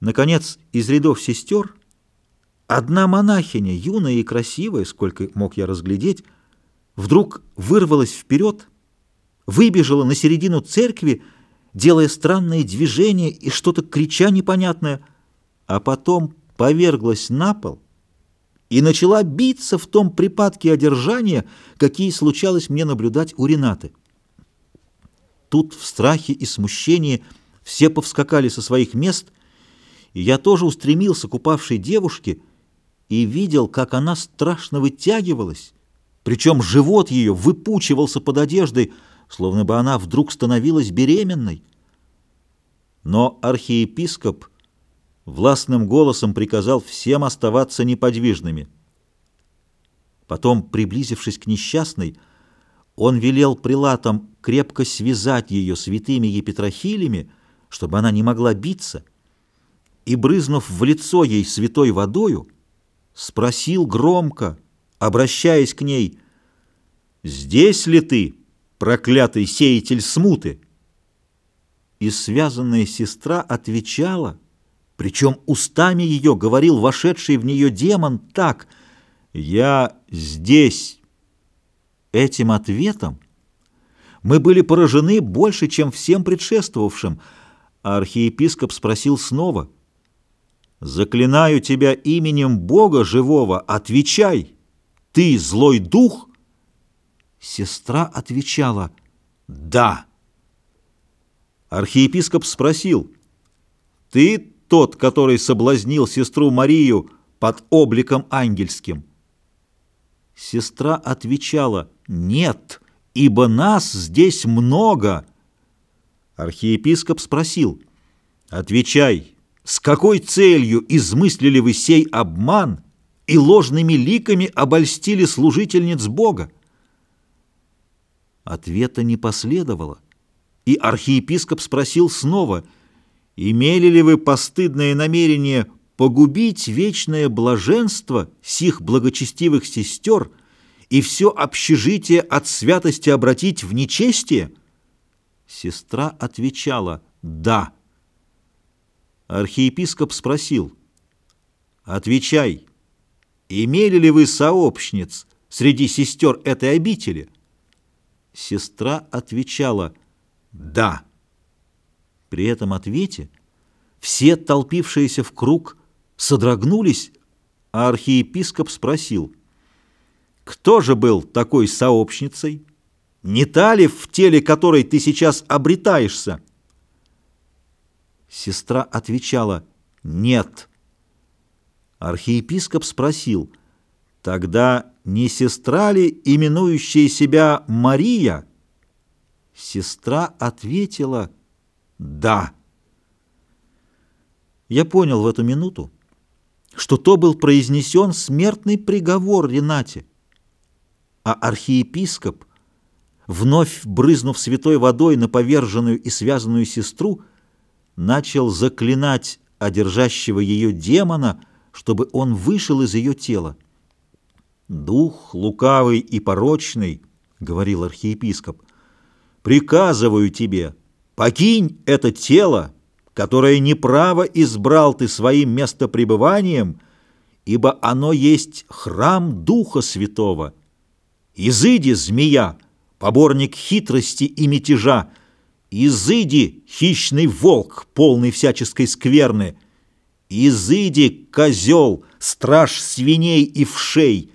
Наконец, из рядов сестер одна монахиня, юная и красивая, сколько мог я разглядеть, вдруг вырвалась вперед, выбежала на середину церкви, делая странные движения и что-то крича непонятное, а потом поверглась на пол и начала биться в том припадке одержания, какие случалось мне наблюдать у Ренаты. Тут в страхе и смущении все повскакали со своих мест, и я тоже устремился к упавшей девушке и видел, как она страшно вытягивалась, причем живот ее выпучивался под одеждой, словно бы она вдруг становилась беременной. Но архиепископ властным голосом приказал всем оставаться неподвижными. Потом, приблизившись к несчастной, он велел прилатам крепко связать ее святыми епитрахилями, чтобы она не могла биться, и, брызнув в лицо ей святой водою, спросил громко, обращаясь к ней, «Здесь ли ты, проклятый сеятель смуты?» И связанная сестра отвечала, причем устами ее говорил вошедший в нее демон так, «Я здесь». Этим ответом мы были поражены больше, чем всем предшествовавшим, а архиепископ спросил снова, «Заклинаю тебя именем Бога живого, отвечай, ты злой дух?» Сестра отвечала, «Да». Архиепископ спросил, «Ты тот, который соблазнил сестру Марию под обликом ангельским?» Сестра отвечала, «Нет, ибо нас здесь много». Архиепископ спросил, «Отвечай, с какой целью измыслили вы сей обман и ложными ликами обольстили служительниц Бога?» Ответа не последовало, и архиепископ спросил снова, «Имели ли вы постыдное намерение погубить вечное блаженство сих благочестивых сестер и все общежитие от святости обратить в нечестие?» Сестра отвечала «Да». Архиепископ спросил «Отвечай, имели ли вы сообщниц среди сестер этой обители?» Сестра отвечала «Да». При этом ответе все толпившиеся в круг содрогнулись, а архиепископ спросил «Кто же был такой сообщницей? Не та ли, в теле которой ты сейчас обретаешься?» Сестра отвечала «Нет». Архиепископ спросил «Тогда не сестра ли, именующая себя Мария?» Сестра ответила «Да». Я понял в эту минуту, что то был произнесен смертный приговор Ренате, а архиепископ, вновь брызнув святой водой на поверженную и связанную сестру, начал заклинать одержащего ее демона, чтобы он вышел из ее тела. «Дух лукавый и порочный», — говорил архиепископ, — «приказываю тебе, покинь это тело, которое неправо избрал ты своим местопребыванием, ибо оно есть храм Духа Святого. Изыди, змея, поборник хитрости и мятежа, изыди, хищный волк, полный всяческой скверны, изыди, козел, страж свиней и вшей,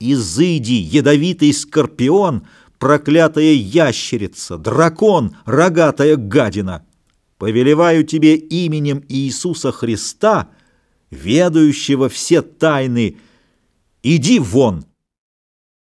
изыди, ядовитый скорпион, проклятая ящерица, дракон, рогатая гадина. Повелеваю тебе именем Иисуса Христа, ведающего все тайны, иди вон!»